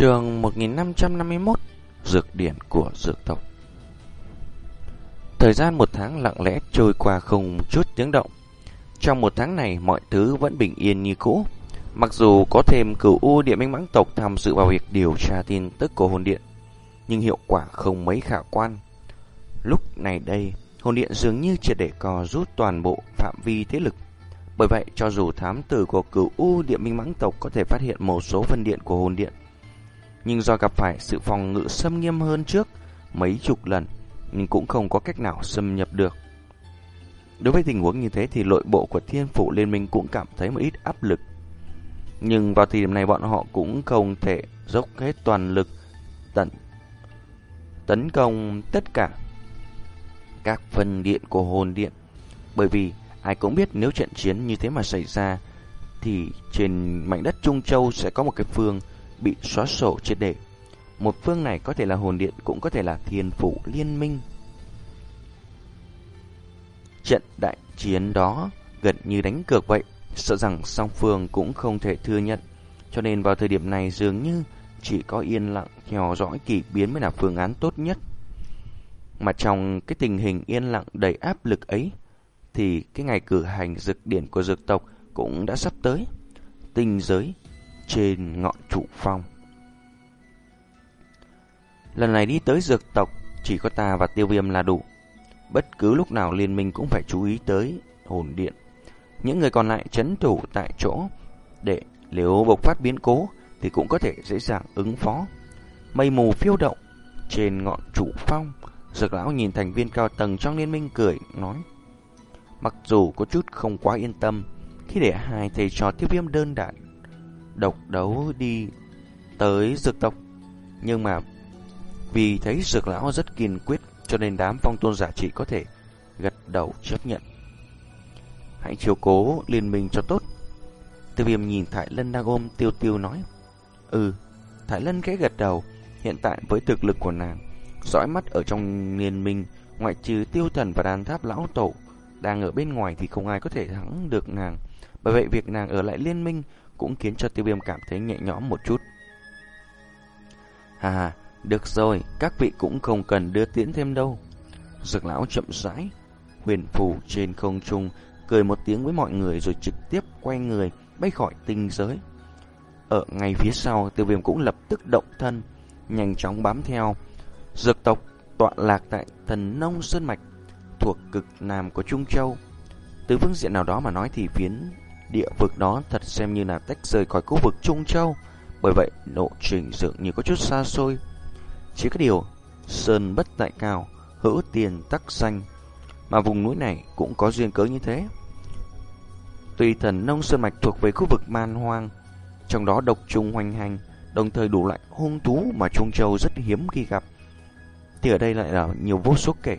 Trường 1551 Dược điển của dược tộc. Thời gian một tháng lặng lẽ trôi qua không chút tiếng động. Trong một tháng này mọi thứ vẫn bình yên như cũ. Mặc dù có thêm cửu U địa Minh Mãng tộc tham dự vào việc điều tra tin tức của hồn điện Nhưng hiệu quả không mấy khả quan. Lúc này đây Hồn điện dường như triệt để cò rút toàn bộ phạm vi thế lực. Bởi vậy, cho dù thám tử của cửu U địa Minh Mãng tộc có thể phát hiện một số phân điện của hồn điện, nhưng do gặp phải sự phòng ngự xâm nghiêm hơn trước mấy chục lần, nhưng cũng không có cách nào xâm nhập được. Đối với tình huống như thế thì nội bộ của Thiên Phủ Liên minh cũng cảm thấy một ít áp lực. Nhưng vào thời điểm này bọn họ cũng không thể dốc hết toàn lực tận tấn công tất cả các phần điện của hồn điện. Bởi vì ai cũng biết nếu trận chiến như thế mà xảy ra thì trên mảnh đất Trung Châu sẽ có một cái phương bị xóa sổ triệt để. Một phương này có thể là hồn điện cũng có thể là thiên phủ liên minh. Trận đại chiến đó gần như đánh cược vậy, sợ rằng song phương cũng không thể thừa nhận. Cho nên vào thời điểm này dường như chỉ có yên lặng theo dõi kỳ biến mới là phương án tốt nhất. Mà trong cái tình hình yên lặng đầy áp lực ấy, thì cái ngày cử hành dược điển của dược tộc cũng đã sắp tới. Tinh giới trên ngọn trụ phong. Lần này đi tới dược tộc, chỉ có ta và tiêu viêm là đủ. Bất cứ lúc nào liên minh cũng phải chú ý tới hồn điện. Những người còn lại chấn thủ tại chỗ, để nếu bộc phát biến cố thì cũng có thể dễ dàng ứng phó. Mây mù phiêu động trên ngọn trụ phong, dược lão nhìn thành viên cao tầng trong liên minh cười, nói. Mặc dù có chút không quá yên tâm, khi để hai thầy trò tiêu viêm đơn đạn độc đấu đi tới dược tộc. Nhưng mà vì thấy dược lão rất kiên quyết cho nên đám phong tôn giả chỉ có thể gật đầu chấp nhận. Hãy chiếu cố liên minh cho tốt. Tiêu viêm nhìn Thái Lân đang ôm tiêu tiêu nói. Ừ, Thái Lân khẽ gật đầu. Hiện tại với thực lực của nàng, dõi mắt ở trong liên minh, ngoại trừ tiêu thần và đàn tháp lão tổ, đang ở bên ngoài thì không ai có thể thắng được nàng. Bởi vậy việc nàng ở lại liên minh cũng khiến cho tiêu viêm cảm thấy nhẹ nhõm một chút. Hà, được rồi, các vị cũng không cần đưa tiễn thêm đâu. Dược lão chậm rãi, huyền phù trên không trung, cười một tiếng với mọi người rồi trực tiếp quay người, bay khỏi tinh giới. Ở ngay phía sau, tiêu viêm cũng lập tức động thân, nhanh chóng bám theo. Dược tộc tọa lạc tại thần nông sơn mạch, thuộc cực nam của Trung Châu. Từ phương diện nào đó mà nói thì phiến địa vực đó thật xem như là tách rời khỏi khu vực Trung Châu. Bởi vậy, lộ trình dường như có chút xa xôi. Chỉ có điều, sơn bất tại cao, hữu tiền tắc xanh. Mà vùng núi này cũng có duyên cớ như thế. Tùy thần nông sơn mạch thuộc về khu vực man hoang, trong đó độc trùng hoành hành, đồng thời đủ loại hung thú mà Trung Châu rất hiếm khi gặp. Thì ở đây lại là nhiều vô số kể.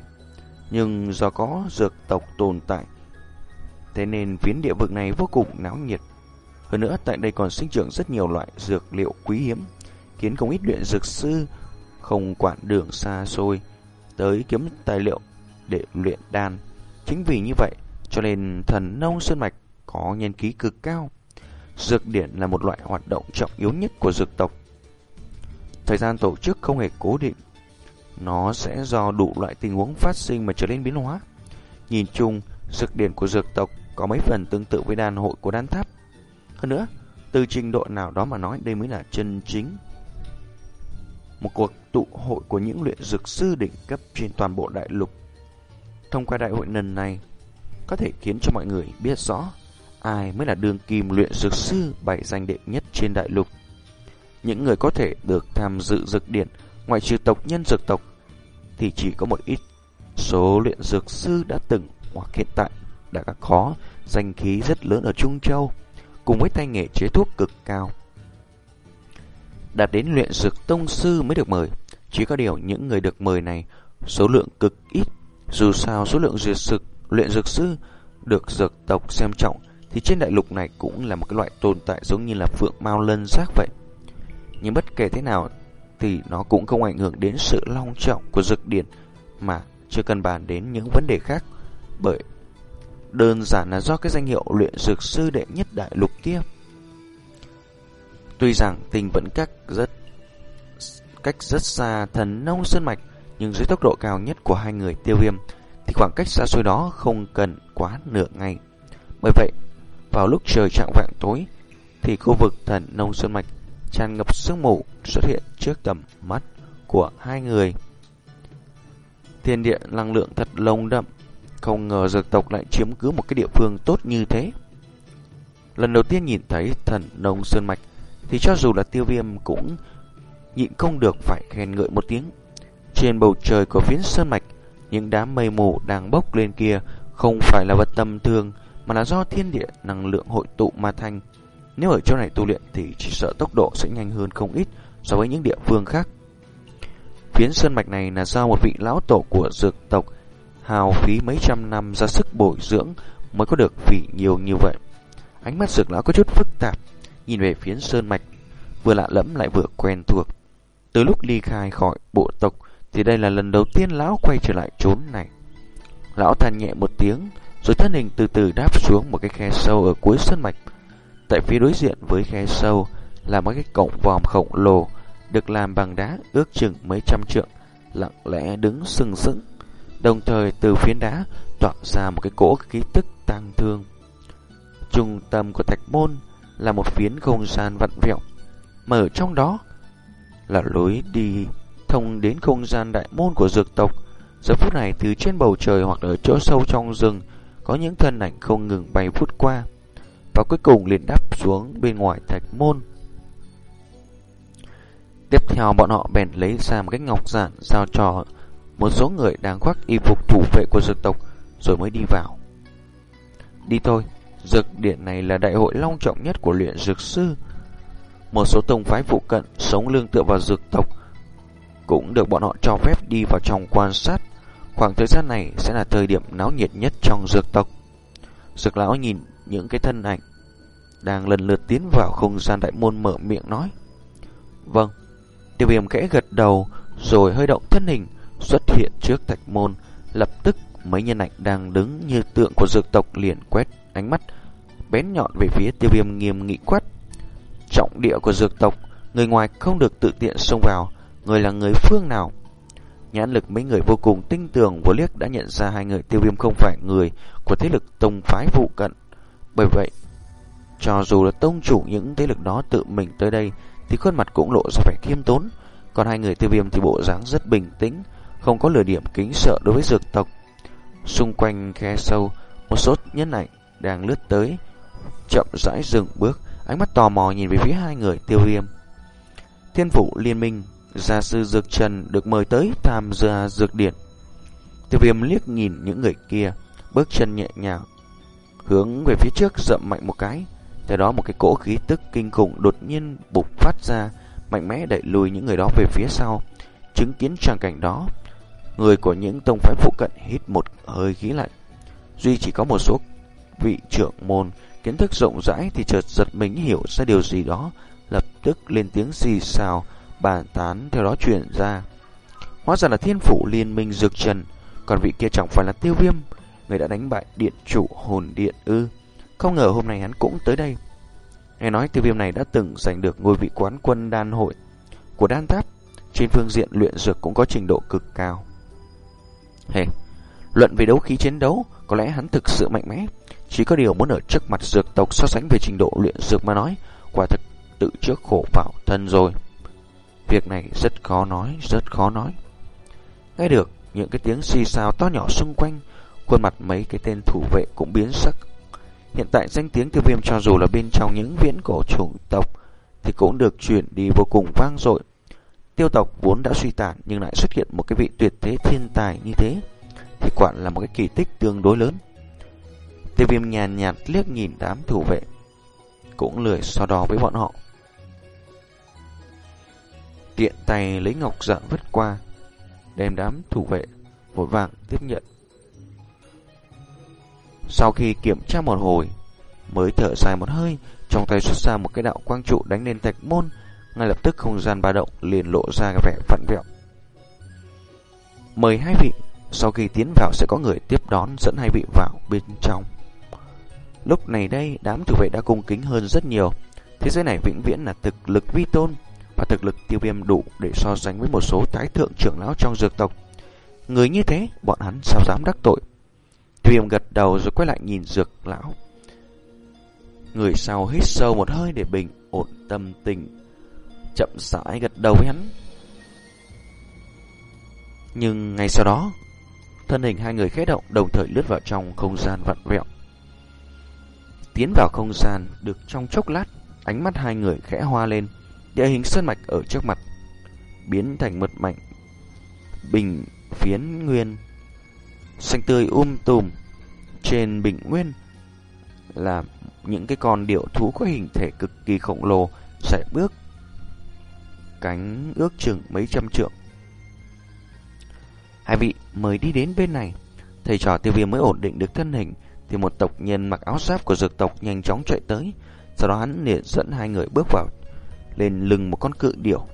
Nhưng do có dược tộc tồn tại, Thế nên phiến địa vực này vô cùng náo nhiệt. Hơn nữa tại đây còn sinh trưởng rất nhiều loại dược liệu quý hiếm, khiến không ít luyện dược sư không quản đường xa xôi tới kiếm tài liệu để luyện đan. Chính vì như vậy, cho nên thần nông sơn mạch có nhân khí cực cao. Dược điển là một loại hoạt động trọng yếu nhất của dược tộc. Thời gian tổ chức không hề cố định, nó sẽ do đủ loại tình huống phát sinh mà trở nên biến hóa. Nhìn chung, dược điển của dược tộc có mấy phần tương tự với đàn hội của đan tháp. Hơn nữa, từ trình độ nào đó mà nói đây mới là chân chính. Một cuộc tụ hội của những luyện dược sư đỉnh cấp trên toàn bộ đại lục. Thông qua đại hội lần này, có thể khiến cho mọi người biết rõ ai mới là đường kim luyện dược sư bảy danh đệ nhất trên đại lục. Những người có thể được tham dự dược điện ngoại trừ tộc nhân dược tộc thì chỉ có một ít số luyện dược sư đã từng hoặc hiện tại đã có khó danh khí rất lớn ở Trung Châu, cùng với tay nghề chế thuốc cực cao. Đạt đến luyện dược tông sư mới được mời, chỉ có điều những người được mời này số lượng cực ít, dù sao số lượng dược sực luyện dược sư được dược tộc xem trọng thì trên đại lục này cũng là một cái loại tồn tại giống như là phượng mao lân giác vậy. Nhưng bất kể thế nào thì nó cũng không ảnh hưởng đến sự long trọng của dược điển mà chưa cần bàn đến những vấn đề khác bởi Đơn giản là do cái danh hiệu luyện dược sư đệ nhất đại lục kia Tuy rằng tình vẫn cách rất cách rất xa thần nông sơn mạch, nhưng dưới tốc độ cao nhất của hai người tiêu viêm, thì khoảng cách xa xôi đó không cần quá nửa ngày. Bởi vậy, vào lúc trời trạng vạng tối, thì khu vực thần nông sơn mạch tràn ngập sương mù xuất hiện trước tầm mắt của hai người. Thiên địa năng lượng thật lồng đậm, không ngờ dược tộc lại chiếm cứ một cái địa phương tốt như thế. Lần đầu tiên nhìn thấy thần nông sơn mạch, thì cho dù là tiêu viêm cũng nhịn không được phải khen ngợi một tiếng. Trên bầu trời của phiến sơn mạch, những đám mây mù đang bốc lên kia không phải là vật tầm thường, mà là do thiên địa năng lượng hội tụ mà thành. Nếu ở chỗ này tu luyện thì chỉ sợ tốc độ sẽ nhanh hơn không ít so với những địa phương khác. Phiến sơn mạch này là do một vị lão tổ của dược tộc hào phí mấy trăm năm ra sức bồi dưỡng mới có được vị nhiều như vậy. Ánh mắt dược lão có chút phức tạp, nhìn về phía sơn mạch, vừa lạ lẫm lại vừa quen thuộc. Từ lúc ly khai khỏi bộ tộc thì đây là lần đầu tiên lão quay trở lại chốn này. Lão than nhẹ một tiếng, rồi thân hình từ từ đáp xuống một cái khe sâu ở cuối sơn mạch. Tại phía đối diện với khe sâu là một cái cổng vòm khổng lồ được làm bằng đá ước chừng mấy trăm trượng, lặng lẽ đứng sừng sững. Đồng thời từ phiến đá tỏa ra một cái cỗ khí tức tang thương. Trung tâm của thạch môn là một phiến không gian vặn vẹo, mở trong đó là lối đi thông đến không gian đại môn của dược tộc. Giờ phút này từ trên bầu trời hoặc ở chỗ sâu trong rừng có những thân ảnh không ngừng bay vút qua và cuối cùng liền đáp xuống bên ngoài thạch môn. Tiếp theo bọn họ bèn lấy ra một cái ngọc giản giao cho một số người đang khoác y phục thủ vệ của dược tộc rồi mới đi vào. Đi thôi, dược điện này là đại hội long trọng nhất của luyện dược sư. Một số tông phái phụ cận sống lương tựa vào dược tộc cũng được bọn họ cho phép đi vào trong quan sát. Khoảng thời gian này sẽ là thời điểm náo nhiệt nhất trong dược tộc. Dược lão nhìn những cái thân ảnh đang lần lượt tiến vào không gian đại môn mở miệng nói. Vâng, tiêu viêm kẽ gật đầu rồi hơi động thân hình xuất hiện trước thạch môn. Lập tức mấy nhân ảnh đang đứng như tượng của dược tộc liền quét ánh mắt bén nhọn về phía tiêu viêm nghiêm nghị quát. Trọng địa của dược tộc, người ngoài không được tự tiện xông vào, người là người phương nào? Nhãn lực mấy người vô cùng tinh tường vô liếc đã nhận ra hai người tiêu viêm không phải người của thế lực tông phái vụ cận. Bởi vậy, cho dù là tông chủ những thế lực đó tự mình tới đây, thì khuôn mặt cũng lộ ra vẻ khiêm tốn. Còn hai người tiêu viêm thì bộ dáng rất bình tĩnh, không có lửa điểm kính sợ đối với dược tộc. Xung quanh khe sâu, một số nhân ảnh đang lướt tới, chậm rãi dừng bước, ánh mắt tò mò nhìn về phía hai người tiêu viêm. Thiên phủ liên minh, gia sư dược trần được mời tới tham gia dược điện. Tiêu viêm liếc nhìn những người kia, bước chân nhẹ nhàng, hướng về phía trước dậm mạnh một cái. Theo đó một cái cỗ khí tức kinh khủng đột nhiên bục phát ra, mạnh mẽ đẩy lùi những người đó về phía sau. Chứng kiến tràng cảnh đó, người của những tông phái phụ cận hít một hơi khí lạnh. Duy chỉ có một số vị trưởng môn kiến thức rộng rãi thì chợt giật mình hiểu ra điều gì đó, lập tức lên tiếng xì xào, bàn tán theo đó truyền ra. Hóa ra là thiên phủ liên minh dược trần, còn vị kia chẳng phải là tiêu viêm, người đã đánh bại điện chủ hồn điện ư. Không ngờ hôm nay hắn cũng tới đây. Nghe nói tiêu viêm này đã từng giành được ngôi vị quán quân đan hội của đan tháp, trên phương diện luyện dược cũng có trình độ cực cao hề luận về đấu khí chiến đấu, có lẽ hắn thực sự mạnh mẽ, chỉ có điều muốn ở trước mặt dược tộc so sánh về trình độ luyện dược mà nói, quả thực tự trước khổ vào thân rồi. Việc này rất khó nói, rất khó nói. Nghe được những cái tiếng xì xào to nhỏ xung quanh, khuôn mặt mấy cái tên thủ vệ cũng biến sắc. Hiện tại danh tiếng tiêu viêm cho dù là bên trong những viễn cổ chủng tộc thì cũng được chuyển đi vô cùng vang dội. Tiêu tộc vốn đã suy tàn nhưng lại xuất hiện một cái vị tuyệt thế thiên tài như thế thì quả là một cái kỳ tích tương đối lớn. Tiêu viêm nhàn nhạt liếc nhìn đám thủ vệ cũng lười so đo với bọn họ. Tiện tay lấy ngọc dạng vứt qua, đem đám thủ vệ vội vàng tiếp nhận. Sau khi kiểm tra một hồi, mới thở dài một hơi, trong tay xuất ra một cái đạo quang trụ đánh lên thạch môn, ngay lập tức không gian ba động liền lộ ra vẻ vặn vẹo. Mời hai vị, sau khi tiến vào sẽ có người tiếp đón dẫn hai vị vào bên trong. Lúc này đây, đám thủ vệ đã cung kính hơn rất nhiều. Thế giới này vĩnh viễn là thực lực vi tôn, và thực lực tiêu viêm đủ để so sánh với một số thái thượng trưởng lão trong dược tộc. Người như thế, bọn hắn sao dám đắc tội. Tiêu viêm gật đầu rồi quay lại nhìn dược lão. Người sau hít sâu một hơi để bình ổn tâm tình. Chậm rãi gật đầu với hắn. Nhưng ngay sau đó, thân hình hai người khẽ động đồng thời lướt vào trong không gian vặn vẹo. Tiến vào không gian được trong chốc lát, ánh mắt hai người khẽ hoa lên, địa hình sơn mạch ở trước mặt biến thành mật mạnh bình phiến nguyên xanh tươi um tùm trên bình nguyên là những cái con điệu thú có hình thể cực kỳ khổng lồ sải bước cánh ước chừng mấy trăm trượng hai vị mới đi đến bên này thầy trò tiêu viêm mới ổn định được thân hình thì một tộc nhân mặc áo giáp của dược tộc nhanh chóng chạy tới sau đó hắn liền dẫn hai người bước vào lên lưng một con cự điểu.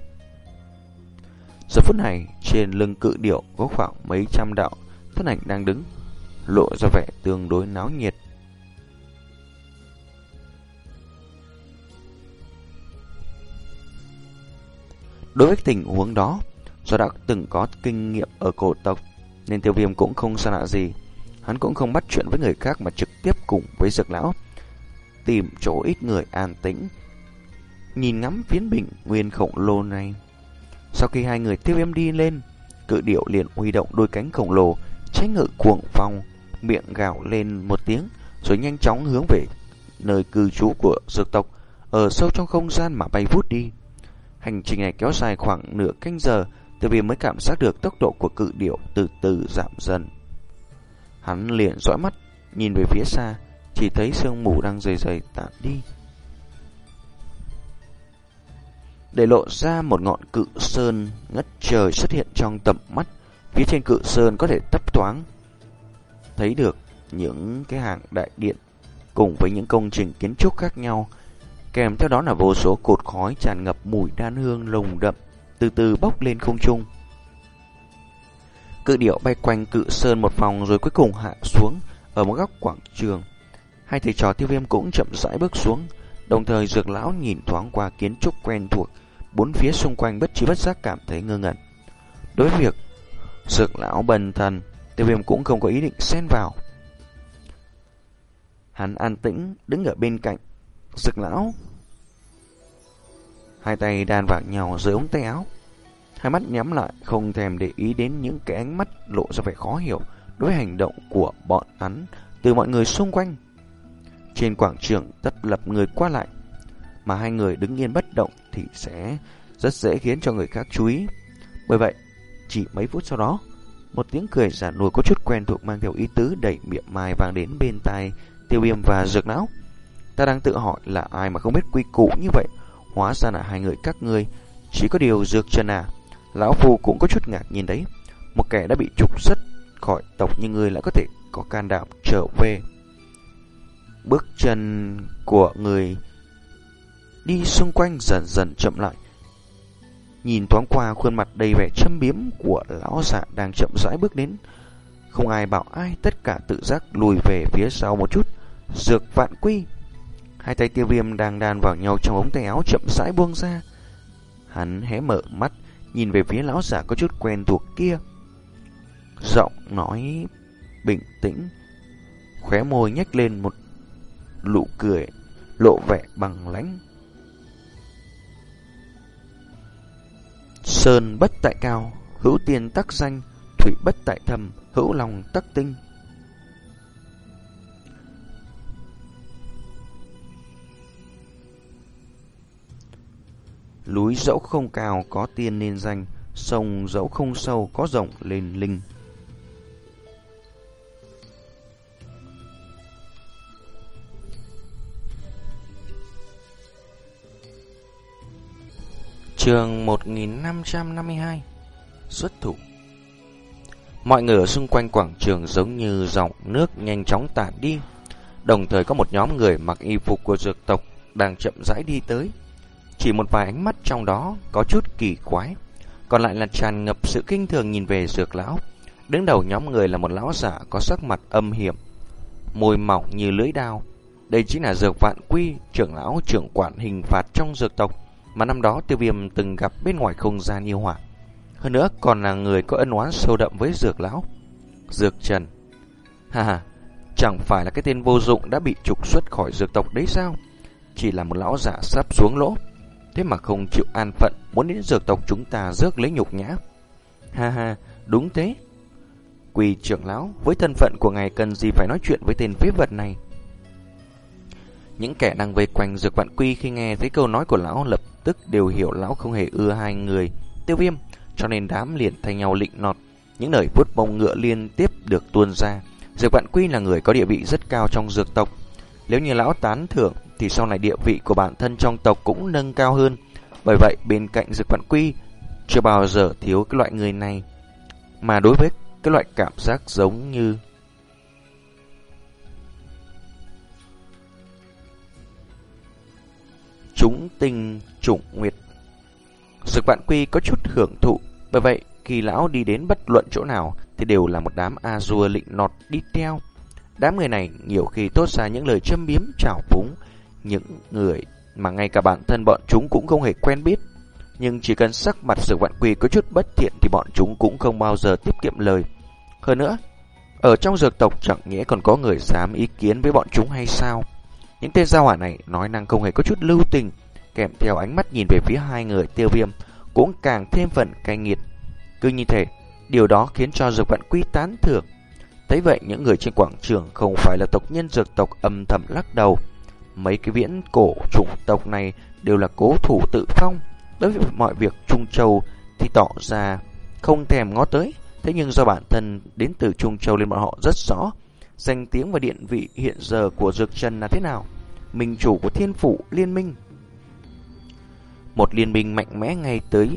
Giờ phút này, trên lưng cự điểu có khoảng mấy trăm đạo thân ảnh đang đứng, lộ ra vẻ tương đối náo nhiệt. Đối với tình huống đó, do đã từng có kinh nghiệm ở cổ tộc, nên tiêu viêm cũng không xa lạ gì. Hắn cũng không bắt chuyện với người khác mà trực tiếp cùng với dược lão, tìm chỗ ít người an tĩnh, nhìn ngắm phiến bình nguyên khổng lồ này. Sau khi hai người tiêu viêm đi lên, cự điệu liền huy động đôi cánh khổng lồ, tránh ngự cuồng phong, miệng gào lên một tiếng, rồi nhanh chóng hướng về nơi cư trú của dược tộc, ở sâu trong không gian mà bay vút đi. Hành trình này kéo dài khoảng nửa canh giờ, tiêu viêm mới cảm giác được tốc độ của cự điệu từ từ giảm dần. Hắn liền dõi mắt, nhìn về phía xa, chỉ thấy sương mù đang dày dày tản đi. để lộ ra một ngọn cự sơn ngất trời xuất hiện trong tầm mắt. Phía trên cự sơn có thể tấp thoáng thấy được những cái hàng đại điện cùng với những công trình kiến trúc khác nhau. Kèm theo đó là vô số cột khói tràn ngập mùi đan hương lồng đậm từ từ bốc lên không trung. Cự điệu bay quanh cự sơn một vòng rồi cuối cùng hạ xuống ở một góc quảng trường. Hai thầy trò tiêu viêm cũng chậm rãi bước xuống, đồng thời dược lão nhìn thoáng qua kiến trúc quen thuộc bốn phía xung quanh bất trí bất giác cảm thấy ngơ ngẩn. Đối với việc dược lão bần thần, tiêu viêm cũng không có ý định xen vào. Hắn an tĩnh đứng ở bên cạnh dược lão. Hai tay đan vào nhau dưới ống tay áo. Hai mắt nhắm lại không thèm để ý đến những cái ánh mắt lộ ra vẻ khó hiểu đối với hành động của bọn hắn từ mọi người xung quanh. Trên quảng trường tất lập người qua lại mà hai người đứng yên bất động thì sẽ rất dễ khiến cho người khác chú ý. Bởi vậy, chỉ mấy phút sau đó, một tiếng cười giả nổi có chút quen thuộc mang theo ý tứ đẩy miệng mai vang đến bên tai tiêu viêm và dược não. Ta đang tự hỏi là ai mà không biết quy củ như vậy, hóa ra là hai người các ngươi. Chỉ có điều dược chân à, lão phu cũng có chút ngạc nhìn đấy. Một kẻ đã bị trục xuất khỏi tộc như ngươi lại có thể có can đảm trở về. Bước chân của người đi xung quanh dần dần chậm lại. Nhìn thoáng qua khuôn mặt đầy vẻ châm biếm của lão giả đang chậm rãi bước đến. Không ai bảo ai, tất cả tự giác lùi về phía sau một chút. Dược vạn quy. Hai tay tiêu viêm đang đan vào nhau trong ống tay áo chậm rãi buông ra. Hắn hé mở mắt, nhìn về phía lão giả có chút quen thuộc kia. Giọng nói bình tĩnh, khóe môi nhếch lên một nụ cười, lộ vẻ bằng lãnh. Sơn bất tại cao, hữu tiền tắc danh, thủy bất tại thầm, hữu lòng tắc tinh. Núi dẫu không cao có tiên nên danh, sông dẫu không sâu có rộng lên linh. Trường 1552 Xuất thủ. Mọi người ở xung quanh quảng trường giống như dòng nước nhanh chóng tản đi. Đồng thời có một nhóm người mặc y phục của dược tộc đang chậm rãi đi tới. Chỉ một vài ánh mắt trong đó có chút kỳ quái Còn lại là tràn ngập sự kinh thường nhìn về dược lão Đứng đầu nhóm người là một lão giả có sắc mặt âm hiểm Môi mỏng như lưỡi đao Đây chính là dược vạn quy trưởng lão trưởng quản hình phạt trong dược tộc mà năm đó tiêu viêm từng gặp bên ngoài không gian yêu hỏa. Hơn nữa còn là người có ân oán sâu đậm với dược lão. Dược trần. Ha ha, chẳng phải là cái tên vô dụng đã bị trục xuất khỏi dược tộc đấy sao? Chỉ là một lão giả sắp xuống lỗ. Thế mà không chịu an phận, muốn đến dược tộc chúng ta rước lấy nhục nhã. Ha ha, đúng thế. Quỳ trưởng lão, với thân phận của ngài cần gì phải nói chuyện với tên phế vật này? Những kẻ đang vây quanh dược vạn quy khi nghe thấy câu nói của lão lập tức đều hiểu lão không hề ưa hai người tiêu viêm, cho nên đám liền thay nhau lịnh nọt. Những lời vuốt bông ngựa liên tiếp được tuôn ra. Dược vạn quy là người có địa vị rất cao trong dược tộc. Nếu như lão tán thưởng thì sau này địa vị của bản thân trong tộc cũng nâng cao hơn. Bởi vậy bên cạnh dực vạn quy chưa bao giờ thiếu cái loại người này. Mà đối với cái loại cảm giác giống như chúng tình chủng nguyệt. dực vạn quy có chút hưởng thụ, bởi vậy khi lão đi đến bất luận chỗ nào thì đều là một đám a dua lịnh nọt đi theo. Đám người này nhiều khi tốt ra những lời châm biếm trào phúng, những người mà ngay cả bản thân bọn chúng cũng không hề quen biết. Nhưng chỉ cần sắc mặt dược vạn quy có chút bất thiện thì bọn chúng cũng không bao giờ tiếp kiệm lời. Hơn nữa, ở trong dược tộc chẳng nghĩa còn có người dám ý kiến với bọn chúng hay sao? Những tên giao hỏa này nói năng không hề có chút lưu tình, kèm theo ánh mắt nhìn về phía hai người tiêu viêm, cũng càng thêm phần cay nghiệt. Cứ như thế, điều đó khiến cho dược vạn quy tán thưởng. Thấy vậy, những người trên quảng trường không phải là tộc nhân dược tộc âm thầm lắc đầu. Mấy cái viễn cổ chủng tộc này đều là cố thủ tự phong. Đối với mọi việc Trung Châu thì tỏ ra không thèm ngó tới. Thế nhưng do bản thân đến từ Trung Châu nên bọn họ rất rõ danh tiếng và điện vị hiện giờ của Dược Trần là thế nào. Minh chủ của thiên phủ liên minh. Một liên minh mạnh mẽ ngay tới,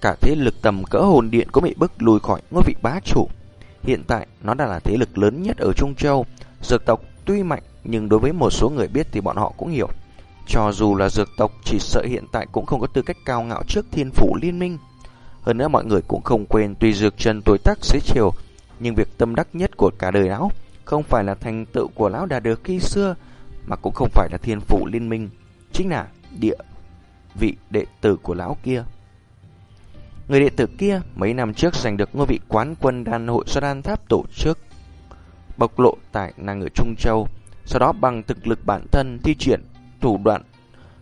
cả thế lực tầm cỡ hồn điện cũng bị bức lùi khỏi ngôi vị bá chủ. Hiện tại, nó đã là thế lực lớn nhất ở Trung Châu. Dược tộc tuy mạnh nhưng đối với một số người biết thì bọn họ cũng hiểu. Cho dù là dược tộc chỉ sợ hiện tại cũng không có tư cách cao ngạo trước thiên phủ liên minh. Hơn nữa mọi người cũng không quên tuy dược trần tuổi tác xế chiều, nhưng việc tâm đắc nhất của cả đời lão không phải là thành tựu của lão đã được khi xưa, mà cũng không phải là thiên phủ liên minh, chính là địa vị đệ tử của lão kia. Người đệ tử kia mấy năm trước giành được ngôi vị quán quân đan hội do đan tháp tổ chức, bộc lộ tại nàng ở Trung Châu, sau đó bằng thực lực bản thân thi triển thủ đoạn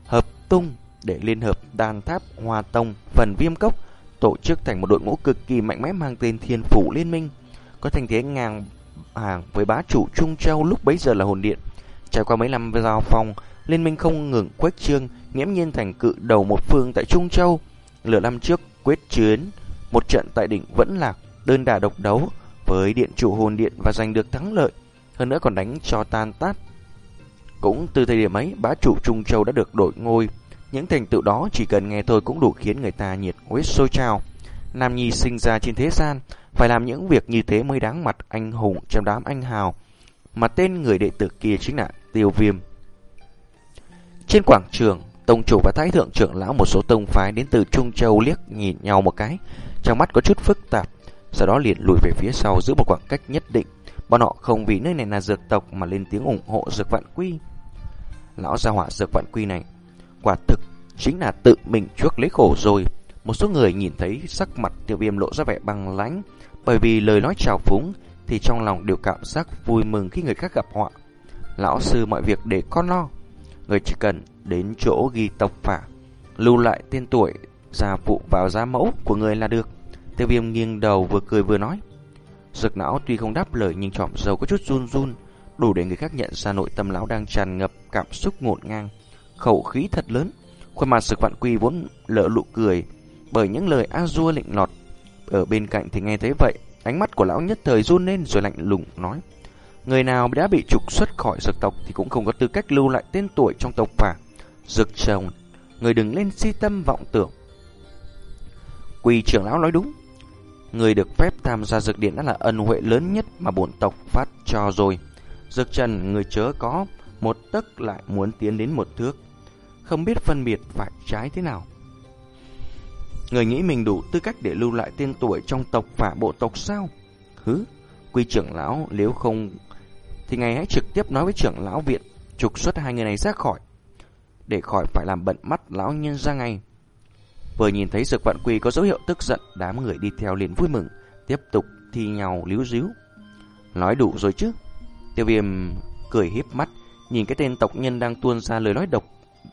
hợp tung để liên hợp đan tháp Hoa Tông phần viêm cốc tổ chức thành một đội ngũ cực kỳ mạnh mẽ mang tên Thiên Phủ Liên minh, có thành thế ngang hàng với bá chủ Trung Châu lúc bấy giờ là hồn điện. Trải qua mấy năm giao phong, liên minh không ngừng quét trương, nghiễm nhiên thành cự đầu một phương tại Trung Châu. Lửa năm trước quyết chiến, một trận tại đỉnh vẫn lạc, đơn đà độc đấu với điện chủ hồn điện và giành được thắng lợi, hơn nữa còn đánh cho tan tát. Cũng từ thời điểm ấy, bá chủ Trung Châu đã được đổi ngôi. Những thành tựu đó chỉ cần nghe thôi cũng đủ khiến người ta nhiệt huyết sôi trào. Nam Nhi sinh ra trên thế gian, phải làm những việc như thế mới đáng mặt anh hùng trong đám anh hào. Mà tên người đệ tử kia chính là Tiêu Viêm. Trên quảng trường, Tông chủ và Thái thượng trưởng lão một số tông phái đến từ Trung Châu liếc nhìn nhau một cái, trong mắt có chút phức tạp, sau đó liền lùi về phía sau giữ một khoảng cách nhất định. Bọn họ không vì nơi này là dược tộc mà lên tiếng ủng hộ dược vạn quy. Lão gia hỏa dược vạn quy này, quả thực chính là tự mình chuốc lấy khổ rồi. Một số người nhìn thấy sắc mặt tiêu viêm lộ ra vẻ băng lãnh, bởi vì lời nói chào phúng thì trong lòng đều cảm giác vui mừng khi người khác gặp họa. Lão sư mọi việc để con lo. Người chỉ cần đến chỗ ghi tộc phả, lưu lại tên tuổi, gia phụ vào gia mẫu của người là được. Tiêu viêm nghiêng đầu vừa cười vừa nói. Dực não tuy không đáp lời nhưng trọm dầu có chút run run, đủ để người khác nhận ra nội tâm lão đang tràn ngập cảm xúc ngổn ngang, khẩu khí thật lớn. Khuôn mặt sực vạn quy vốn lỡ lụ cười bởi những lời A-dua lịnh lọt. Ở bên cạnh thì nghe thấy vậy, ánh mắt của lão nhất thời run lên rồi lạnh lùng nói. Người nào đã bị trục xuất khỏi dược tộc thì cũng không có tư cách lưu lại tên tuổi trong tộc phả. Dược chồng, người đừng lên si tâm vọng tưởng. Quỳ trưởng lão nói đúng. Người được phép tham gia dược điện đã là ân huệ lớn nhất mà bổn tộc phát cho rồi. Dược trần người chớ có, một tấc lại muốn tiến đến một thước. Không biết phân biệt phải trái thế nào. Người nghĩ mình đủ tư cách để lưu lại tên tuổi trong tộc và bộ tộc sao? Hứ, quy trưởng lão nếu không thì ngài hãy trực tiếp nói với trưởng lão viện trục xuất hai người này ra khỏi. để khỏi phải làm bận mắt lão nhân ra ngay. Vừa nhìn thấy Dược Vạn Quy có dấu hiệu tức giận, đám người đi theo liền vui mừng, tiếp tục thi nhau líu díu. Nói đủ rồi chứ? Tiêu Viêm cười híp mắt, nhìn cái tên tộc nhân đang tuôn ra lời nói độc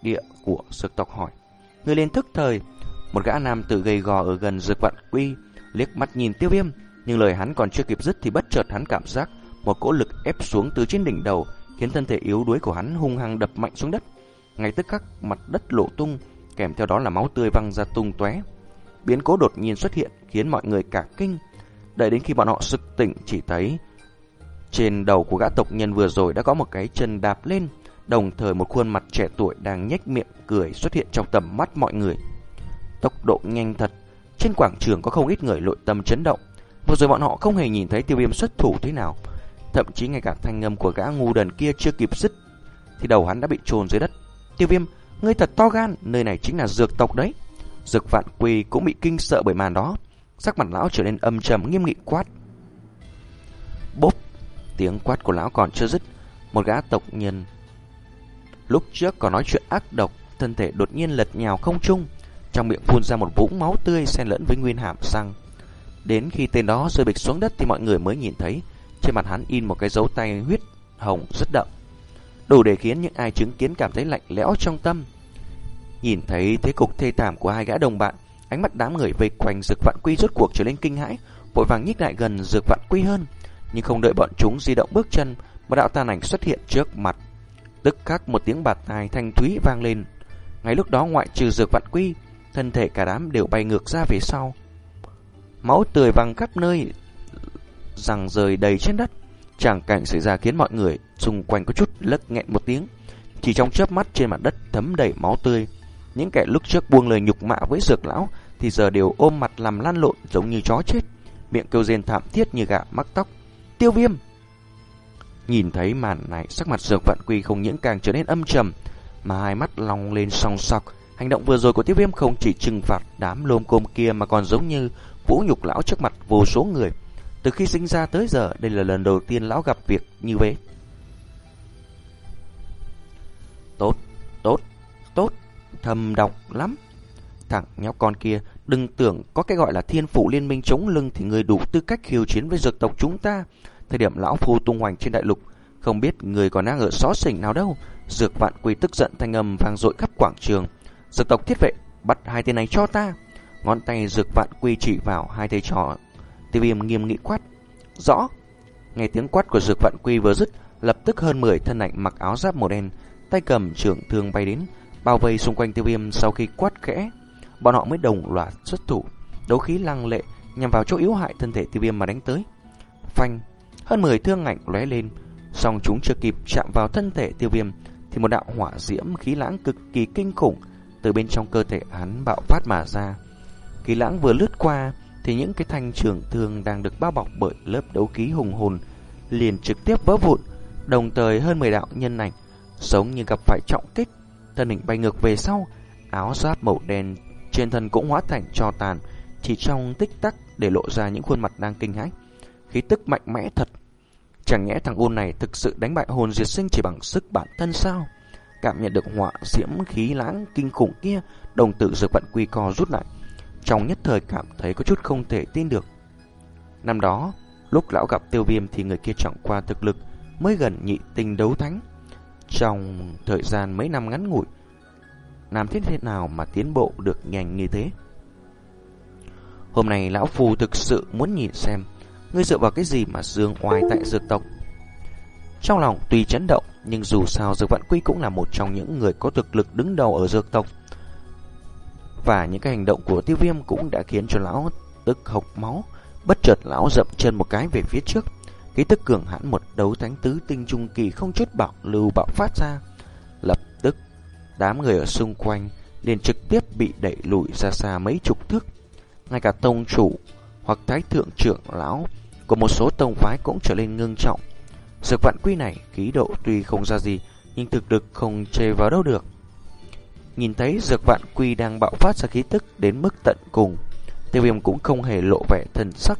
địa của Dược tộc hỏi. Người lên thức thời, một gã nam tử gầy gò ở gần Dược Vạn Quy, liếc mắt nhìn Tiêu Viêm, nhưng lời hắn còn chưa kịp dứt thì bất chợt hắn cảm giác một cỗ lực ép xuống từ trên đỉnh đầu, khiến thân thể yếu đuối của hắn hung hăng đập mạnh xuống đất. Ngay tức khắc mặt đất lộ tung, kèm theo đó là máu tươi văng ra tung tóe. Biến cố đột nhiên xuất hiện khiến mọi người cả kinh. Đợi đến khi bọn họ sực tỉnh chỉ thấy trên đầu của gã tộc nhân vừa rồi đã có một cái chân đạp lên, đồng thời một khuôn mặt trẻ tuổi đang nhếch miệng cười xuất hiện trong tầm mắt mọi người. Tốc độ nhanh thật, trên quảng trường có không ít người nội tâm chấn động. Vừa rồi bọn họ không hề nhìn thấy tiêu viêm xuất thủ thế nào. Thậm chí ngay cả thanh âm của gã ngu đần kia chưa kịp dứt thì đầu hắn đã bị chôn dưới đất. Tiêu viêm, ngươi thật to gan, nơi này chính là dược tộc đấy. Dược vạn quỳ cũng bị kinh sợ bởi màn đó. Sắc mặt lão trở nên âm trầm nghiêm nghị quát. Bốp, tiếng quát của lão còn chưa dứt. Một gã tộc nhân lúc trước còn nói chuyện ác độc, thân thể đột nhiên lật nhào không trung, trong miệng phun ra một vũng máu tươi xen lẫn với nguyên hàm xăng. Đến khi tên đó rơi bịch xuống đất thì mọi người mới nhìn thấy trên mặt hắn in một cái dấu tay huyết hồng rất đậm. Đủ để khiến những ai chứng kiến cảm thấy lạnh lẽo trong tâm. Nhìn thấy thế cục thê thảm của hai gã đồng bạn, ánh mắt đám người vây quanh Dược Vạn Quy rốt cuộc trở nên kinh hãi, vội vàng nhích lại gần Dược Vạn Quy hơn, nhưng không đợi bọn chúng di động bước chân, một đạo tàn ảnh xuất hiện trước mặt. Tức khắc một tiếng bạt tai thanh thúy vang lên. Ngay lúc đó ngoại trừ Dược Vạn Quy, thân thể cả đám đều bay ngược ra về sau. Máu tươi văng khắp nơi, rằng rời đầy trên đất. chẳng cảnh xảy ra khiến mọi người xung quanh có chút lấc nghẹn một tiếng. Chỉ trong chớp mắt trên mặt đất thấm đầy máu tươi. Những kẻ lúc trước buông lời nhục mạ với dược lão thì giờ đều ôm mặt làm lan lộn giống như chó chết. Miệng kêu rên thảm thiết như gạ mắc tóc. Tiêu viêm! Nhìn thấy màn này, sắc mặt dược vạn quy không những càng trở nên âm trầm, mà hai mắt long lên song sọc. Hành động vừa rồi của tiêu viêm không chỉ trừng phạt đám lôm côm kia mà còn giống như vũ nhục lão trước mặt vô số người. Từ khi sinh ra tới giờ, đây là lần đầu tiên lão gặp việc như vậy. Tốt, thầm độc lắm. Thằng nhóc con kia, đừng tưởng có cái gọi là thiên phủ liên minh chống lưng thì người đủ tư cách khiêu chiến với dược tộc chúng ta. Thời điểm lão phu tung hoành trên đại lục, không biết người còn đang ở xó xỉnh nào đâu. Dược vạn quỳ tức giận thanh âm vang dội khắp quảng trường. Dược tộc thiết vệ, bắt hai tên này cho ta. Ngón tay dược vạn quy chỉ vào hai thầy trò Tiêu viêm nghiêm nghị quát. Rõ. Nghe tiếng quát của dược vạn quy vừa dứt, lập tức hơn 10 thân ảnh mặc áo giáp màu đen, tay cầm trưởng thương bay đến, bao vây xung quanh tiêu viêm sau khi quát khẽ. Bọn họ mới đồng loạt xuất thủ, đấu khí lăng lệ nhằm vào chỗ yếu hại thân thể tiêu viêm mà đánh tới. Phanh, hơn 10 thương ảnh lóe lên, song chúng chưa kịp chạm vào thân thể tiêu viêm thì một đạo hỏa diễm khí lãng cực kỳ kinh khủng từ bên trong cơ thể hắn bạo phát mà ra. Khí lãng vừa lướt qua thì những cái thanh trường thương đang được bao bọc bởi lớp đấu khí hùng hồn liền trực tiếp vỡ vụn, đồng thời hơn 10 đạo nhân ảnh giống như gặp phải trọng kích, thân hình bay ngược về sau, áo giáp màu đen trên thân cũng hóa thành cho tàn, chỉ trong tích tắc để lộ ra những khuôn mặt đang kinh hãi. Khí tức mạnh mẽ thật. Chẳng nhẽ thằng ôn này thực sự đánh bại hồn diệt sinh chỉ bằng sức bản thân sao? Cảm nhận được họa diễm khí lãng kinh khủng kia, đồng tử dược vận quy co rút lại trong nhất thời cảm thấy có chút không thể tin được. Năm đó, lúc lão gặp tiêu viêm thì người kia trọng qua thực lực mới gần nhị tinh đấu thánh. Trong thời gian mấy năm ngắn ngủi, làm thế thế nào mà tiến bộ được nhanh như thế? Hôm nay lão phù thực sự muốn nhìn xem ngươi dựa vào cái gì mà dương oai tại dược tộc. Trong lòng tuy chấn động, nhưng dù sao Dược Vạn Quy cũng là một trong những người có thực lực đứng đầu ở dược tộc. Và những cái hành động của tiêu viêm cũng đã khiến cho lão tức hộc máu. Bất chợt lão dậm chân một cái về phía trước. Khí tức cường hãn một đấu thánh tứ tinh trung kỳ không chút bạo lưu bạo phát ra. Lập tức, đám người ở xung quanh liền trực tiếp bị đẩy lùi ra xa mấy chục thước. Ngay cả tông chủ hoặc thái thượng trưởng lão của một số tông phái cũng trở nên ngưng trọng. Dược vạn quy này khí độ tuy không ra gì nhưng thực lực không chê vào đâu được. Nhìn thấy dược vạn quy đang bạo phát ra khí tức đến mức tận cùng, tiêu viêm cũng không hề lộ vẻ thần sắc.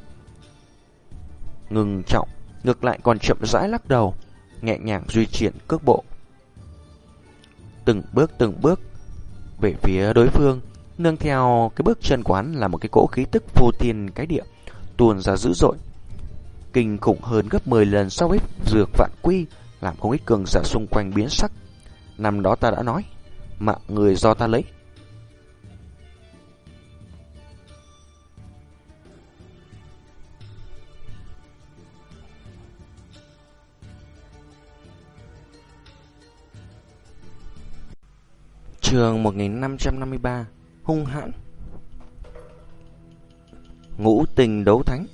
Ngừng trọng, ngược lại còn chậm rãi lắc đầu, nhẹ nhàng duy triển cước bộ. từng bước từng bước về phía đối phương, nương theo cái bước chân quán là một cái cỗ khí tức vô thiên cái địa, tuôn ra dữ dội. Kinh khủng hơn gấp 10 lần so với dược vạn quy, làm không ít cường giả xung quanh biến sắc. Năm đó ta đã nói, mạng người do ta lấy, Trường 1553 Hung hãn Ngũ tình đấu thánh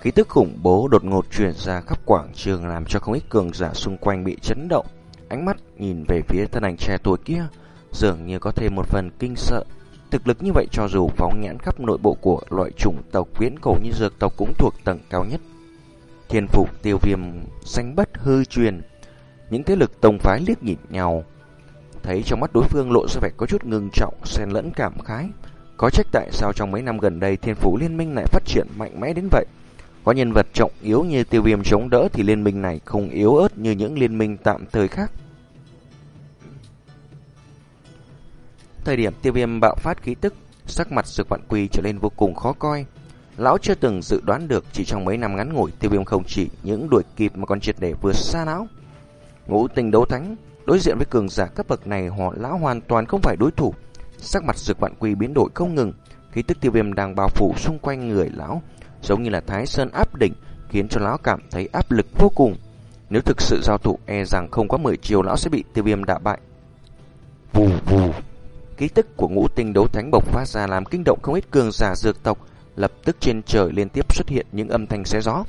Khí tức khủng bố đột ngột truyền ra khắp quảng trường làm cho không ít cường giả xung quanh bị chấn động. Ánh mắt nhìn về phía thân ảnh trẻ tuổi kia, dường như có thêm một phần kinh sợ. Thực lực như vậy cho dù phóng nhãn khắp nội bộ của loại chủng tộc viễn cổ như dược tộc cũng thuộc tầng cao nhất. Thiên phục tiêu viêm xanh bất hư truyền. Những thế lực tông phái liếc nhìn nhau, Thấy trong mắt đối phương lộ ra vẻ có chút ngưng trọng, xen lẫn cảm khái. Có trách tại sao trong mấy năm gần đây thiên phủ liên minh lại phát triển mạnh mẽ đến vậy. Có nhân vật trọng yếu như tiêu viêm chống đỡ thì liên minh này không yếu ớt như những liên minh tạm thời khác. Thời điểm tiêu viêm bạo phát khí tức, sắc mặt sực vạn quỳ trở nên vô cùng khó coi. Lão chưa từng dự đoán được chỉ trong mấy năm ngắn ngủi tiêu viêm không chỉ những đuổi kịp mà còn triệt để vượt xa lão. Ngũ tình đấu thánh Đối diện với cường giả cấp bậc này họ lão hoàn toàn không phải đối thủ. Sắc mặt dược vạn quy biến đổi không ngừng, khí tức tiêu viêm đang bao phủ xung quanh người lão, giống như là thái sơn áp đỉnh, khiến cho lão cảm thấy áp lực vô cùng. Nếu thực sự giao thủ e rằng không có 10 chiều lão sẽ bị tiêu viêm đả bại. Vù vù, khí tức của ngũ tinh đấu thánh bộc phát ra làm kinh động không ít cường giả dược tộc, lập tức trên trời liên tiếp xuất hiện những âm thanh xé gió.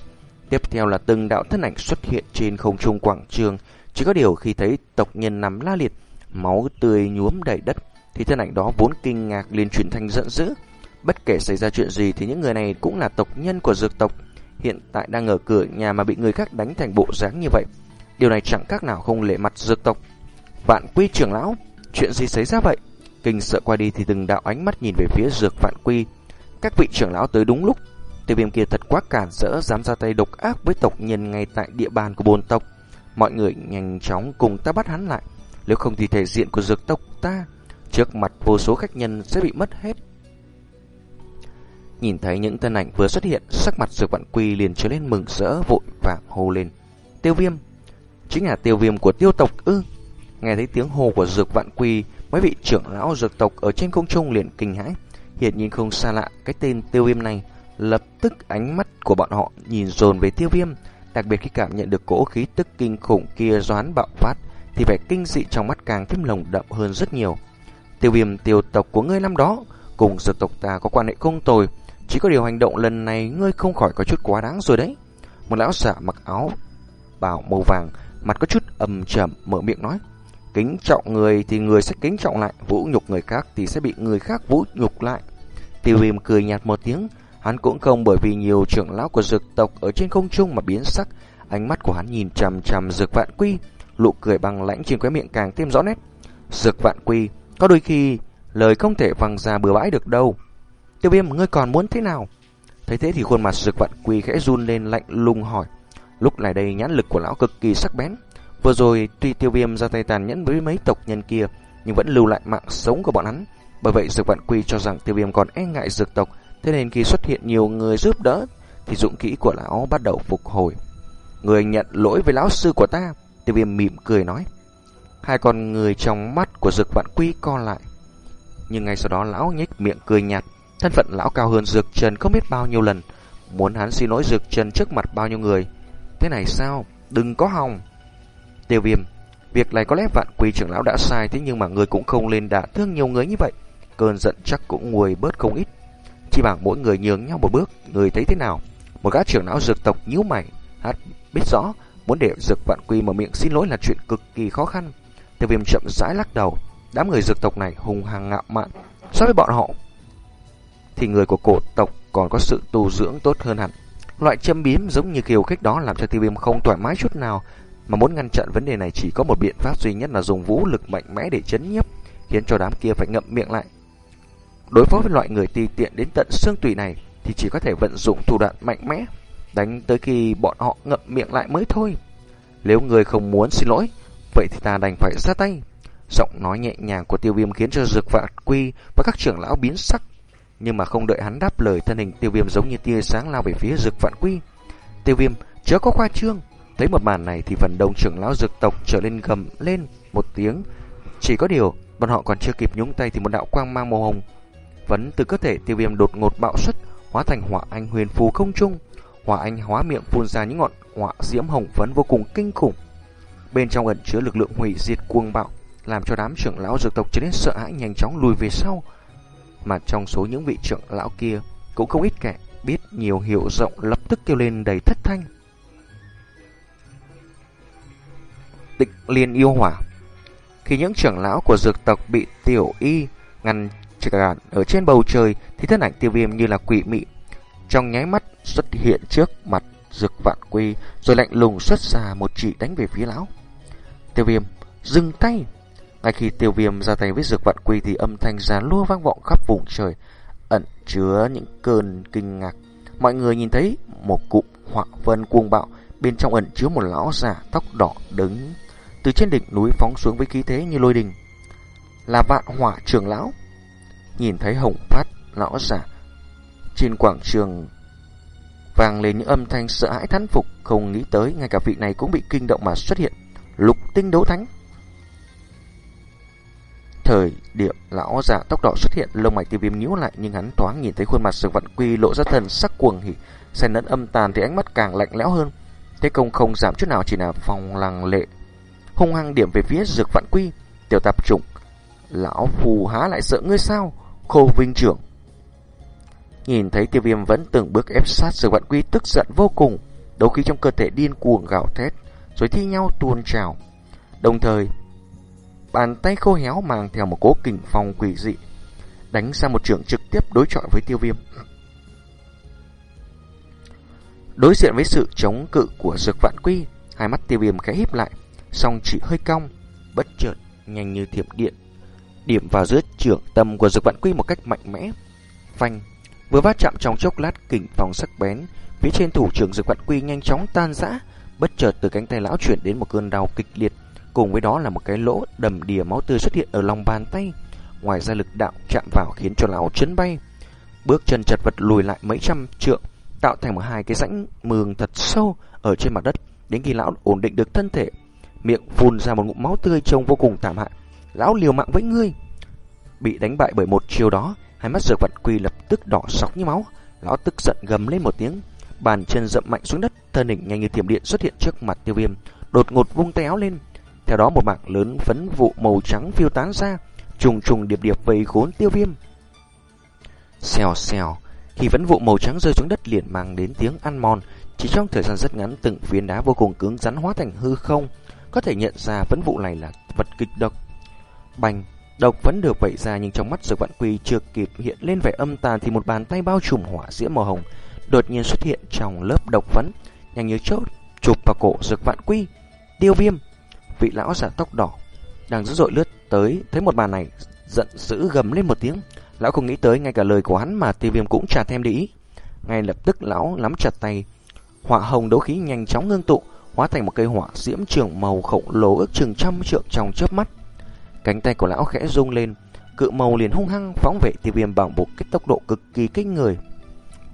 Tiếp theo là từng đạo thân ảnh xuất hiện trên không trung quảng trường, chỉ có điều khi thấy tộc nhân nằm la liệt, máu tươi nhuốm đầy đất, thì thân ảnh đó vốn kinh ngạc liền chuyển thành giận dữ. Bất kể xảy ra chuyện gì thì những người này cũng là tộc nhân của dược tộc, hiện tại đang ở cửa nhà mà bị người khác đánh thành bộ dáng như vậy. Điều này chẳng khác nào không lệ mặt dược tộc. Vạn quy trưởng lão, chuyện gì xảy ra vậy? Kinh sợ qua đi thì từng đạo ánh mắt nhìn về phía dược vạn quy. Các vị trưởng lão tới đúng lúc. Tiêu viêm kia thật quá cản rỡ dám ra tay độc ác với tộc nhân ngay tại địa bàn của bồn tộc. Mọi người nhanh chóng cùng ta bắt hắn lại. Nếu không thì thể diện của dược tộc ta Trước mặt vô số khách nhân sẽ bị mất hết. Nhìn thấy những thân ảnh vừa xuất hiện, Sắc mặt dược vạn quy liền trở lên mừng rỡ, Vội vàng hô lên. Tiêu viêm! Chính là tiêu viêm của tiêu tộc ư? Nghe thấy tiếng hô của dược vạn quy, Mấy vị trưởng lão dược tộc ở trên không trung liền kinh hãi. Hiện nhiên không xa lạ, Cái tên tiêu viêm này Lập tức ánh mắt của bọn họ nhìn dồn về tiêu viêm. Đặc biệt khi cảm nhận được cỗ khí tức kinh khủng kia doán bạo phát, thì vẻ kinh dị trong mắt càng thêm lồng đậm hơn rất nhiều. Tiêu viêm tiêu tộc của ngươi năm đó, cùng sự tộc ta có quan hệ không tồi, chỉ có điều hành động lần này ngươi không khỏi có chút quá đáng rồi đấy. Một lão giả mặc áo bảo màu vàng, mặt có chút âm trầm mở miệng nói. Kính trọng người thì người sẽ kính trọng lại, vũ nhục người khác thì sẽ bị người khác vũ nhục lại. Tiêu viêm cười nhạt một tiếng, Hắn cũng không bởi vì nhiều trưởng lão của dược tộc ở trên không trung mà biến sắc, ánh mắt của hắn nhìn chằm chằm dược vạn quy, nụ cười bằng lãnh trên khóe miệng càng thêm rõ nét. Dược vạn quy, có đôi khi lời không thể văng ra bừa bãi được đâu. Tiêu viêm, ngươi còn muốn thế nào? Thấy thế thì khuôn mặt dược vạn quy khẽ run lên lạnh lùng hỏi. Lúc này đây nhãn lực của lão cực kỳ sắc bén. Vừa rồi tuy tiêu viêm ra tay tàn nhẫn với mấy tộc nhân kia, nhưng vẫn lưu lại mạng sống của bọn hắn. Bởi vậy dược vạn quy cho rằng tiêu viêm còn e ngại dược tộc, Thế nên khi xuất hiện nhiều người giúp đỡ, Thì dụng kỹ của lão bắt đầu phục hồi. Người nhận lỗi với lão sư của ta, Tiêu viêm mỉm cười nói, Hai con người trong mắt của dược vạn quy co lại. Nhưng ngay sau đó lão nhếch miệng cười nhạt, Thân phận lão cao hơn dược trần không biết bao nhiêu lần. Muốn hắn xin lỗi dược trần trước mặt bao nhiêu người? Thế này sao? Đừng có hòng. Tiêu viêm, Việc này có lẽ vạn quy trưởng lão đã sai Thế nhưng mà người cũng không lên đả thương nhiều người như vậy. Cơn giận chắc cũng nguôi bớt không ít chỉ bằng mỗi người nhường nhau một bước, người thấy thế nào? Một gã trưởng lão dược tộc nhíu mày, hát biết rõ muốn để dược vạn quy mở miệng xin lỗi là chuyện cực kỳ khó khăn. Tiêu viêm chậm rãi lắc đầu, đám người dược tộc này hùng hăng ngạo mạn. So với bọn họ, thì người của cổ tộc còn có sự tu dưỡng tốt hơn hẳn. Loại châm biếm giống như kiều khích đó làm cho tiêu viêm không thoải mái chút nào, mà muốn ngăn chặn vấn đề này chỉ có một biện pháp duy nhất là dùng vũ lực mạnh mẽ để chấn nhiếp, khiến cho đám kia phải ngậm miệng lại. Đối phó với loại người ti tiện đến tận xương tủy này thì chỉ có thể vận dụng thủ đoạn mạnh mẽ, đánh tới khi bọn họ ngậm miệng lại mới thôi. Nếu người không muốn xin lỗi, vậy thì ta đành phải ra tay. Giọng nói nhẹ nhàng của tiêu viêm khiến cho dược vạn quy và các trưởng lão biến sắc. Nhưng mà không đợi hắn đáp lời thân hình tiêu viêm giống như tia sáng lao về phía dược vạn quy. Tiêu viêm chớ có khoa trương. Thấy một màn này thì phần đông trưởng lão dược tộc trở lên gầm lên một tiếng. Chỉ có điều bọn họ còn chưa kịp nhúng tay thì một đạo quang mang màu hồng phấn từ cơ thể tiêu viêm đột ngột bạo xuất hóa thành hỏa anh huyền phù không trung. Hỏa anh hóa miệng phun ra những ngọn hỏa diễm hồng phấn vô cùng kinh khủng. Bên trong ẩn chứa lực lượng hủy diệt cuồng bạo, làm cho đám trưởng lão dược tộc trở nên sợ hãi nhanh chóng lùi về sau. Mà trong số những vị trưởng lão kia cũng không ít kẻ biết nhiều hiểu rộng lập tức kêu lên đầy thất thanh. Tịnh liên yêu hỏa Khi những trưởng lão của dược tộc bị tiểu y ngăn cản ở trên bầu trời thì thân ảnh tiêu viêm như là quỷ mị. Trong nháy mắt xuất hiện trước mặt dược vạn quy rồi lạnh lùng xuất ra một chỉ đánh về phía lão. Tiêu viêm dừng tay. Ngay khi tiêu viêm ra tay với dược vạn quy thì âm thanh già lua vang vọng khắp vùng trời, ẩn chứa những cơn kinh ngạc. Mọi người nhìn thấy một cụm họa vân cuồng bạo, bên trong ẩn chứa một lão già tóc đỏ đứng từ trên đỉnh núi phóng xuống với khí thế như lôi đình. Là vạn hỏa trưởng lão. Nhìn thấy hồng phát lão già trên quảng trường vang lên những âm thanh sợ hãi thán phục, không nghĩ tới ngay cả vị này cũng bị kinh động mà xuất hiện. Lục tinh đấu thánh. Thời điểm lão già tóc đỏ xuất hiện, lông mày tiêu viêm nhíu lại nhưng hắn thoáng nhìn thấy khuôn mặt sự vận quy lộ ra thần sắc cuồng hỉ, xen lẫn âm tàn thì ánh mắt càng lạnh lẽo hơn. Thế công không giảm chút nào chỉ là phòng lăng lệ. Hung hăng điểm về phía dược vạn quy, tiểu tạp trùng. Lão phù há lại sợ ngươi sao? Khô vinh trưởng. Nhìn thấy tiêu viêm vẫn từng bước ép sát dược vạn quy tức giận vô cùng, đấu khí trong cơ thể điên cuồng gào thét, rồi thi nhau tuôn trào. Đồng thời, bàn tay khô héo mang theo một cố kình phong quỷ dị, đánh ra một trường trực tiếp đối chọi với tiêu viêm. Đối diện với sự chống cự của dược vạn quy, hai mắt tiêu viêm khẽ híp lại, song chỉ hơi cong, bất chợt nhanh như thiểm điện, điểm vào giữa trưởng tâm của dược vạn quy một cách mạnh mẽ. Phanh, vừa va chạm trong chốc lát kình phòng sắc bén, phía trên thủ trưởng dược vạn quy nhanh chóng tan rã, bất chợt từ cánh tay lão chuyển đến một cơn đau kịch liệt, cùng với đó là một cái lỗ đầm đìa máu tươi xuất hiện ở lòng bàn tay. Ngoài ra lực đạo chạm vào khiến cho lão chấn bay, bước chân chật vật lùi lại mấy trăm trượng, tạo thành một hai cái rãnh mường thật sâu ở trên mặt đất. Đến khi lão ổn định được thân thể, miệng phun ra một ngụm máu tươi trông vô cùng thảm hại. Lão liều mạng với ngươi. Bị đánh bại bởi một chiêu đó, hai mắt dược vận quy lập tức đỏ sọc như máu. Lão tức giận gầm lên một tiếng, bàn chân dậm mạnh xuống đất, thân hình nhanh như thiểm điện xuất hiện trước mặt tiêu viêm, đột ngột vung tay áo lên. Theo đó một mảng lớn phấn vụ màu trắng phiêu tán ra, trùng trùng điệp điệp vây khốn tiêu viêm. Xèo xèo, khi phấn vụ màu trắng rơi xuống đất liền mang đến tiếng ăn mòn, chỉ trong thời gian rất ngắn từng viên đá vô cùng cứng rắn hóa thành hư không, có thể nhận ra phấn vụ này là vật kịch độc. Bành, độc vẫn được vẩy ra nhưng trong mắt Dược Vạn Quy chưa kịp hiện lên vẻ âm tàn thì một bàn tay bao trùm hỏa diễm màu hồng đột nhiên xuất hiện trong lớp độc phấn, nhanh như chớp chụp vào cổ Dược Vạn Quy. Tiêu Viêm, vị lão giả tóc đỏ đang dữ dội lướt tới, thấy một màn này giận dữ gầm lên một tiếng. Lão không nghĩ tới ngay cả lời của hắn mà Tiêu Viêm cũng trả thêm để ý. Ngay lập tức lão nắm chặt tay, hỏa hồng đấu khí nhanh chóng ngưng tụ, hóa thành một cây hỏa diễm trường màu khổng lồ ước chừng trăm trượng trong chớp mắt. Cánh tay của lão khẽ rung lên, cự màu liền hung hăng phóng vệ tiêu viêm bằng một cái tốc độ cực kỳ kinh người.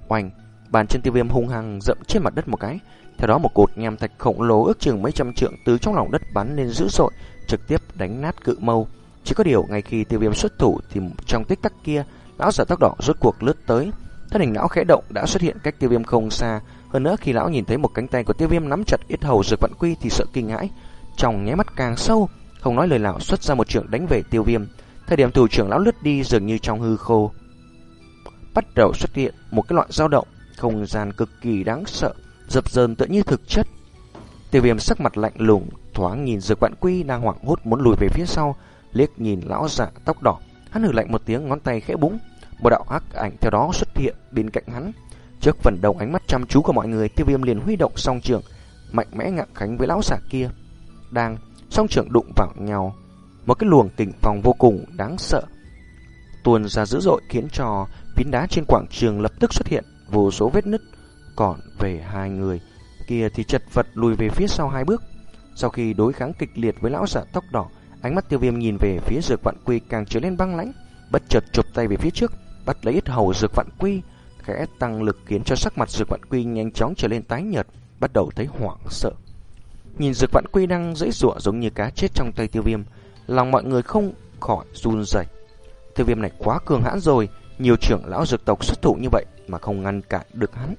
Oanh, bàn chân tiêu viêm hung hăng dậm trên mặt đất một cái, theo đó một cột nham thạch khổng lồ ước chừng mấy trăm trượng từ trong lòng đất bắn lên dữ dội, trực tiếp đánh nát cự mâu. Chỉ có điều ngay khi tiêu viêm xuất thủ thì trong tích tắc kia, lão giả tóc đỏ rốt cuộc lướt tới. Thân hình lão khẽ động đã xuất hiện cách tiêu viêm không xa. Hơn nữa khi lão nhìn thấy một cánh tay của tiêu viêm nắm chặt ít hầu rực vận quy thì sợ kinh hãi. Trong nháy mắt càng sâu, không nói lời nào xuất ra một trường đánh về tiêu viêm. Thời điểm thủ trưởng lão lướt đi dường như trong hư khô. Bắt đầu xuất hiện một cái loại dao động, không gian cực kỳ đáng sợ, dập dờn tự như thực chất. Tiêu viêm sắc mặt lạnh lùng, thoáng nhìn dược vạn quy đang hoảng hốt muốn lùi về phía sau, liếc nhìn lão giả tóc đỏ, hắn hừ lạnh một tiếng ngón tay khẽ búng, một đạo hắc ảnh theo đó xuất hiện bên cạnh hắn. Trước phần đầu ánh mắt chăm chú của mọi người, Tiêu Viêm liền huy động song trường, mạnh mẽ ngạng khánh với lão giả kia. Đang song trường đụng vào nhau, một cái luồng kình phong vô cùng đáng sợ tuôn ra dữ dội khiến cho phiến đá trên quảng trường lập tức xuất hiện vô số vết nứt. Còn về hai người kia thì chật vật lùi về phía sau hai bước. Sau khi đối kháng kịch liệt với lão giả tóc đỏ, Ánh mắt tiêu viêm nhìn về phía dược vạn quy càng trở lên băng lãnh, bất chợt chụp tay về phía trước, bắt lấy ít hầu dược vạn quy, khẽ tăng lực khiến cho sắc mặt dược vạn quy nhanh chóng trở lên tái nhợt, bắt đầu thấy hoảng sợ. Nhìn dược vạn quy năng dễ dụa giống như cá chết trong tay tiêu viêm, lòng mọi người không khỏi run rẩy. Tiêu viêm này quá cường hãn rồi, nhiều trưởng lão dược tộc xuất thủ như vậy mà không ngăn cản được hắn.